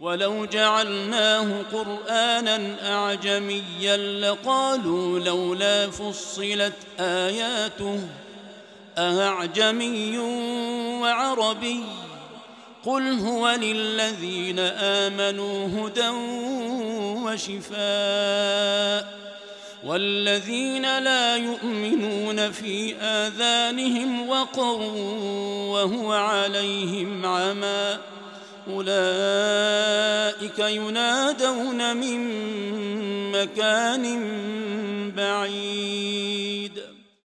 ولو جعلناه قرآنا أعجميا لقالوا لولا فصلت آياته اعجمي وعربي قل هو للذين آمنوا هدى وشفاء والذين لا يؤمنون في آذانهم وقر وهو عليهم عمى أولئك ينادون من مكان بعيد.